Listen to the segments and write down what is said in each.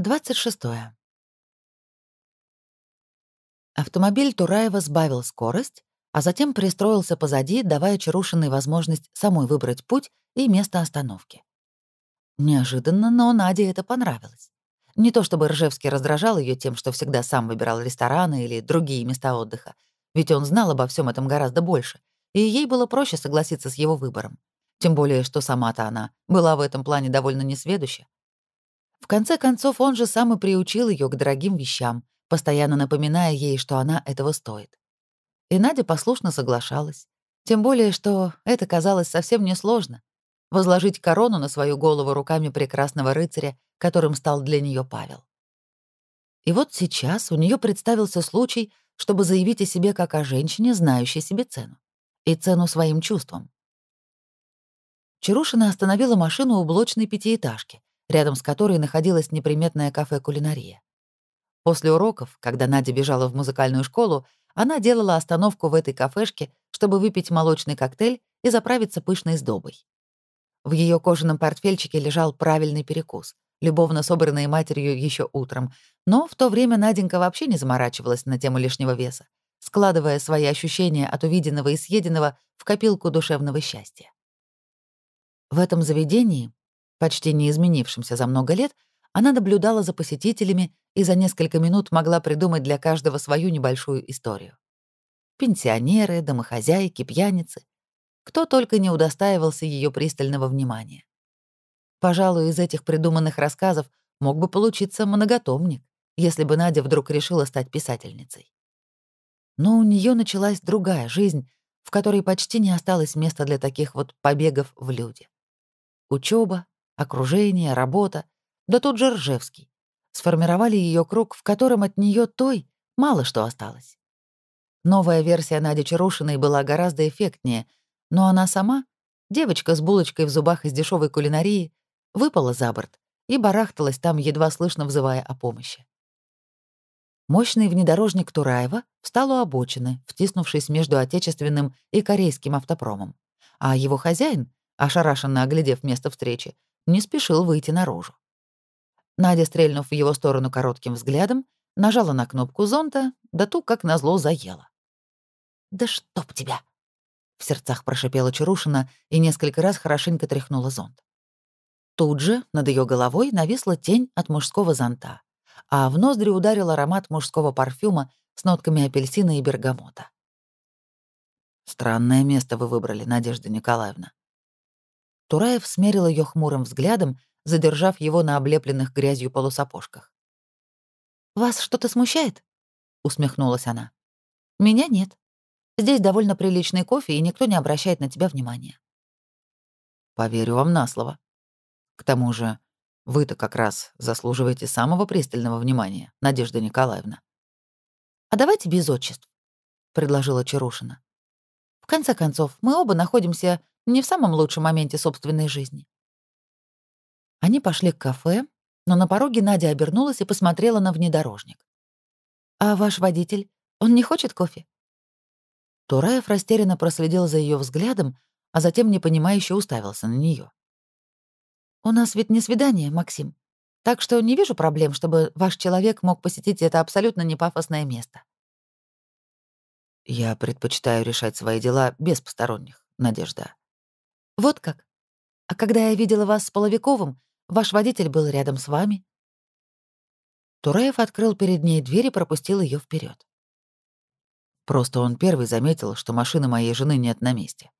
26. Автомобиль Тураева сбавил скорость, а затем пристроился позади, давая Чарушиной возможность самой выбрать путь и место остановки. Неожиданно, но Наде это понравилось. Не то чтобы Ржевский раздражал ее тем, что всегда сам выбирал рестораны или другие места отдыха, ведь он знал обо всем этом гораздо больше, и ей было проще согласиться с его выбором. Тем более, что сама-то она была в этом плане довольно несведуща. В конце концов, он же сам и приучил ее к дорогим вещам, постоянно напоминая ей, что она этого стоит. И Надя послушно соглашалась. Тем более, что это казалось совсем несложно — возложить корону на свою голову руками прекрасного рыцаря, которым стал для нее Павел. И вот сейчас у нее представился случай, чтобы заявить о себе как о женщине, знающей себе цену. И цену своим чувствам. Чарушина остановила машину у блочной пятиэтажки, рядом с которой находилось неприметное кафе-кулинария. После уроков, когда Надя бежала в музыкальную школу, она делала остановку в этой кафешке, чтобы выпить молочный коктейль и заправиться пышной сдобой. В ее кожаном портфельчике лежал правильный перекус, любовно собранный матерью еще утром, но в то время Наденька вообще не заморачивалась на тему лишнего веса, складывая свои ощущения от увиденного и съеденного в копилку душевного счастья. В этом заведении почти не изменившимся за много лет, она наблюдала за посетителями и за несколько минут могла придумать для каждого свою небольшую историю. Пенсионеры, домохозяйки, пьяницы. Кто только не удостаивался ее пристального внимания. Пожалуй, из этих придуманных рассказов мог бы получиться многотомник, если бы Надя вдруг решила стать писательницей. Но у нее началась другая жизнь, в которой почти не осталось места для таких вот побегов в люди. Учеба, окружение, работа, да тут же Ржевский. Сформировали ее круг, в котором от нее той мало что осталось. Новая версия Нади Чарушиной была гораздо эффектнее, но она сама, девочка с булочкой в зубах из дешевой кулинарии, выпала за борт и барахталась там, едва слышно взывая о помощи. Мощный внедорожник Тураева встал у обочины, втиснувшись между отечественным и корейским автопромом, а его хозяин, ошарашенно оглядев место встречи, не спешил выйти наружу. Надя, стрельнув в его сторону коротким взглядом, нажала на кнопку зонта, да ту, как назло, заела. «Да чтоб тебя!» — в сердцах прошипела Чарушина и несколько раз хорошенько тряхнула зонт. Тут же над ее головой нависла тень от мужского зонта, а в ноздри ударил аромат мужского парфюма с нотками апельсина и бергамота. «Странное место вы выбрали, Надежда Николаевна», Тураев смерил ее хмурым взглядом, задержав его на облепленных грязью полусапожках. «Вас что-то смущает?» — усмехнулась она. «Меня нет. Здесь довольно приличный кофе, и никто не обращает на тебя внимания». «Поверю вам на слово. К тому же, вы-то как раз заслуживаете самого пристального внимания, Надежда Николаевна». «А давайте без отчеств», — предложила Чарушина. «В конце концов, мы оба находимся не в самом лучшем моменте собственной жизни. Они пошли к кафе, но на пороге Надя обернулась и посмотрела на внедорожник. «А ваш водитель, он не хочет кофе?» Тураев растерянно проследил за ее взглядом, а затем непонимающе уставился на нее. «У нас ведь не свидание, Максим, так что не вижу проблем, чтобы ваш человек мог посетить это абсолютно непафосное место». «Я предпочитаю решать свои дела без посторонних, Надежда», «Вот как? А когда я видела вас с Половиковым, ваш водитель был рядом с вами?» Тураев открыл перед ней дверь и пропустил ее вперед. Просто он первый заметил, что машины моей жены нет на месте.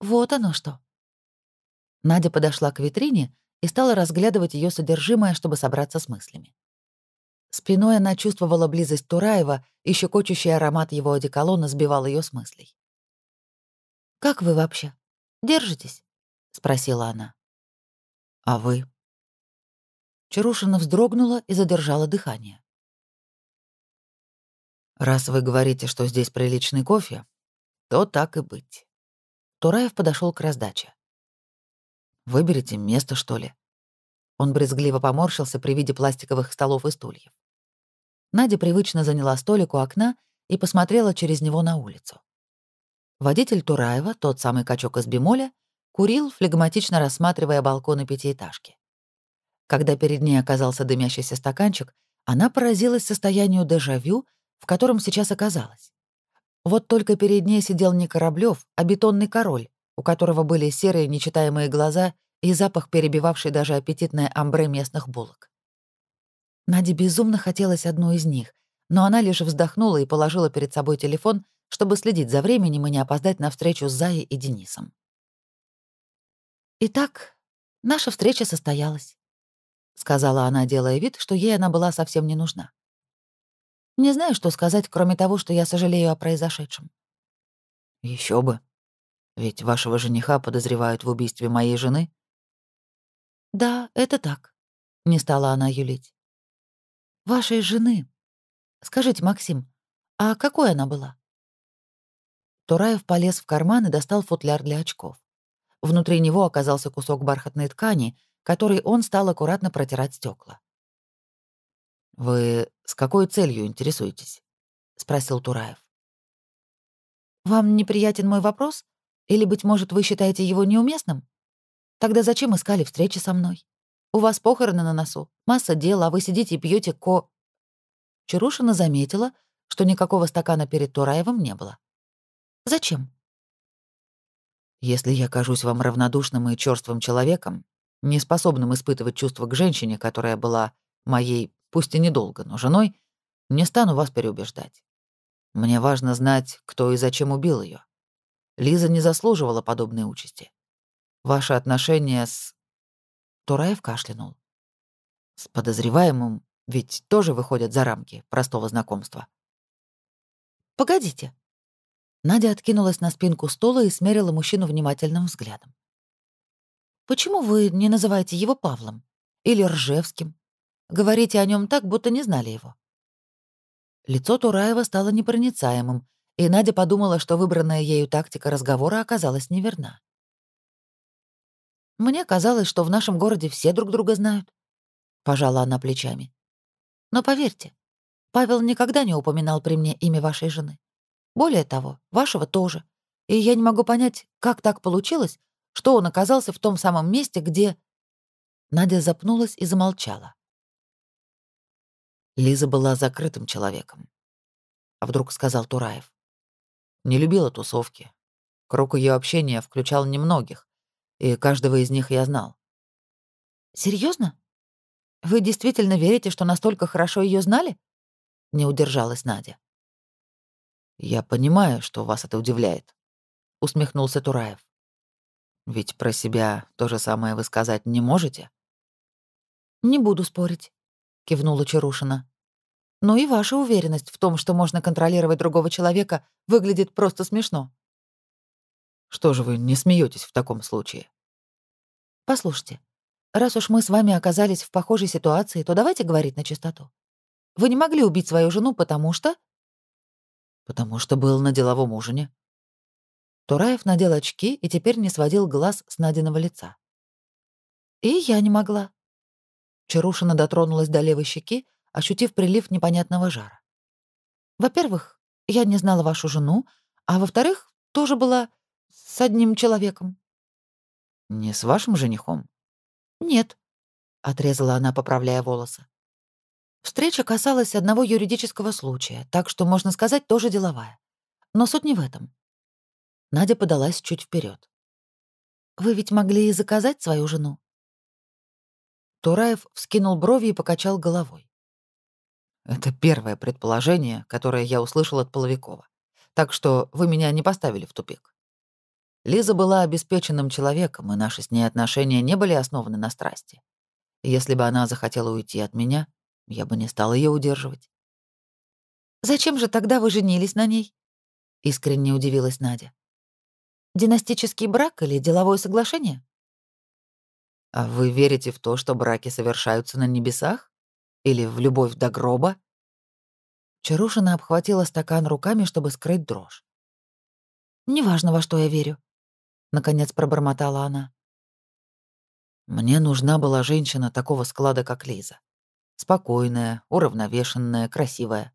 «Вот оно что». Надя подошла к витрине и стала разглядывать ее содержимое, чтобы собраться с мыслями. Спиной она чувствовала близость Тураева, и щекочущий аромат его одеколона сбивал ее с мыслей. «Как вы вообще?» Держитесь?» — спросила она. «А вы?» Чарушина вздрогнула и задержала дыхание. «Раз вы говорите, что здесь приличный кофе, то так и быть». Тураев подошел к раздаче. «Выберите место, что ли?» Он брезгливо поморщился при виде пластиковых столов и стульев. Надя привычно заняла столик у окна и посмотрела через него на улицу. Водитель Тураева, тот самый качок из бемоля, курил, флегматично рассматривая балконы пятиэтажки. Когда перед ней оказался дымящийся стаканчик, она поразилась состоянию дежавю, в котором сейчас оказалась. Вот только перед ней сидел не Кораблёв, а бетонный король, у которого были серые нечитаемые глаза и запах, перебивавший даже аппетитное амбре местных булок. Наде безумно хотелось одну из них, но она лишь вздохнула и положила перед собой телефон, чтобы следить за временем и не опоздать на встречу с Заей и Денисом. «Итак, наша встреча состоялась», — сказала она, делая вид, что ей она была совсем не нужна. «Не знаю, что сказать, кроме того, что я сожалею о произошедшем». Еще бы. Ведь вашего жениха подозревают в убийстве моей жены?» «Да, это так», — не стала она юлить. «Вашей жены. Скажите, Максим, а какой она была?» Тураев полез в карман и достал футляр для очков. Внутри него оказался кусок бархатной ткани, который он стал аккуратно протирать стекла. «Вы с какой целью интересуетесь?» — спросил Тураев. «Вам неприятен мой вопрос? Или, быть может, вы считаете его неуместным? Тогда зачем искали встречи со мной? У вас похороны на носу, масса дел, а вы сидите и пьете ко...» Чарушина заметила, что никакого стакана перед Тураевым не было. Зачем? Если я кажусь вам равнодушным и черствым человеком, не способным испытывать чувства к женщине, которая была моей, пусть и недолго, но женой, не стану вас переубеждать. Мне важно знать, кто и зачем убил ее. Лиза не заслуживала подобной участи. Ваши отношения с... Тураев кашлянул. С подозреваемым ведь тоже выходят за рамки простого знакомства. «Погодите», Надя откинулась на спинку стула и смерила мужчину внимательным взглядом. «Почему вы не называете его Павлом? Или Ржевским? Говорите о нем так, будто не знали его». Лицо Тураева стало непроницаемым, и Надя подумала, что выбранная ею тактика разговора оказалась неверна. «Мне казалось, что в нашем городе все друг друга знают», — пожала она плечами. «Но поверьте, Павел никогда не упоминал при мне имя вашей жены. Более того, вашего тоже. И я не могу понять, как так получилось, что он оказался в том самом месте, где...» Надя запнулась и замолчала. Лиза была закрытым человеком. А вдруг сказал Тураев. Не любила тусовки. Круг ее общения включал немногих, и каждого из них я знал. Серьезно? Вы действительно верите, что настолько хорошо ее знали? Не удержалась Надя. «Я понимаю, что вас это удивляет», — усмехнулся Тураев. «Ведь про себя то же самое вы сказать не можете?» «Не буду спорить», — кивнула Чарушина. «Но и ваша уверенность в том, что можно контролировать другого человека, выглядит просто смешно». «Что же вы не смеетесь в таком случае?» «Послушайте, раз уж мы с вами оказались в похожей ситуации, то давайте говорить на чистоту. Вы не могли убить свою жену, потому что...» потому что был на деловом ужине. Тураев надел очки и теперь не сводил глаз с Надиного лица. «И я не могла». Чарушина дотронулась до левой щеки, ощутив прилив непонятного жара. «Во-первых, я не знала вашу жену, а во-вторых, тоже была с одним человеком». «Не с вашим женихом?» «Нет», — отрезала она, поправляя волосы. Встреча касалась одного юридического случая, так что, можно сказать, тоже деловая. Но суть не в этом. Надя подалась чуть вперед. «Вы ведь могли и заказать свою жену?» Тураев вскинул брови и покачал головой. «Это первое предположение, которое я услышал от Половикова. Так что вы меня не поставили в тупик. Лиза была обеспеченным человеком, и наши с ней отношения не были основаны на страсти. Если бы она захотела уйти от меня, я бы не стал ее удерживать. «Зачем же тогда вы женились на ней?» — искренне удивилась Надя. «Династический брак или деловое соглашение?» «А вы верите в то, что браки совершаются на небесах? Или в любовь до гроба?» Чарушина обхватила стакан руками, чтобы скрыть дрожь. «Неважно, во что я верю», — наконец пробормотала она. «Мне нужна была женщина такого склада, как Лиза. Спокойная, уравновешенная, красивая.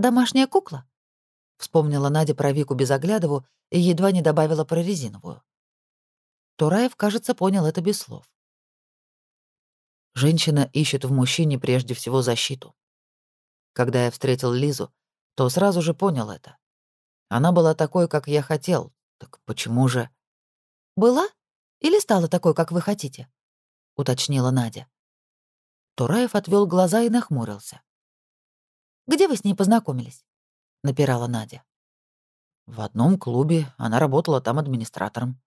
«Домашняя кукла?» — вспомнила Надя про Вику Безоглядову и едва не добавила про резиновую. Тураев, кажется, понял это без слов. Женщина ищет в мужчине прежде всего защиту. Когда я встретил Лизу, то сразу же понял это. Она была такой, как я хотел. Так почему же... «Была? Или стала такой, как вы хотите?» — уточнила Надя. Тураев отвел глаза и нахмурился. «Где вы с ней познакомились?» — напирала Надя. «В одном клубе. Она работала там администратором».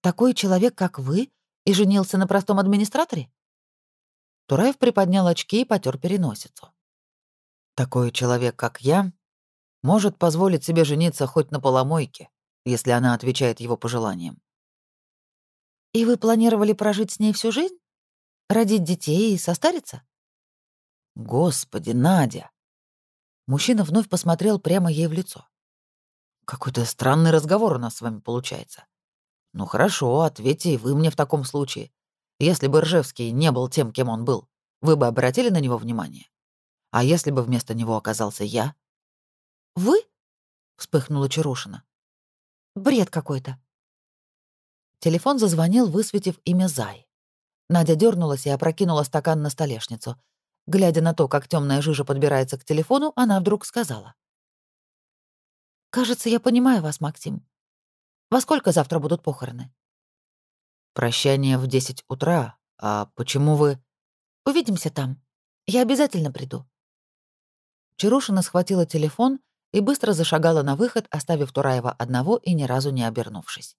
«Такой человек, как вы, и женился на простом администраторе?» Тураев приподнял очки и потер переносицу. «Такой человек, как я, может позволить себе жениться хоть на поломойке, если она отвечает его пожеланиям. «И вы планировали прожить с ней всю жизнь? Родить детей и состариться?» «Господи, Надя!» Мужчина вновь посмотрел прямо ей в лицо. «Какой-то странный разговор у нас с вами получается. Ну хорошо, ответьте и вы мне в таком случае. Если бы Ржевский не был тем, кем он был, вы бы обратили на него внимание? А если бы вместо него оказался я?» «Вы?» — вспыхнула Чарушина. «Бред какой-то». Телефон зазвонил, высветив имя Зай. Надя дернулась и опрокинула стакан на столешницу. Глядя на то, как темная жижа подбирается к телефону, она вдруг сказала. «Кажется, я понимаю вас, Максим. Во сколько завтра будут похороны?» «Прощание в 10 утра. А почему вы...» «Увидимся там. Я обязательно приду». Чарушина схватила телефон и быстро зашагала на выход, оставив Тураева одного и ни разу не обернувшись.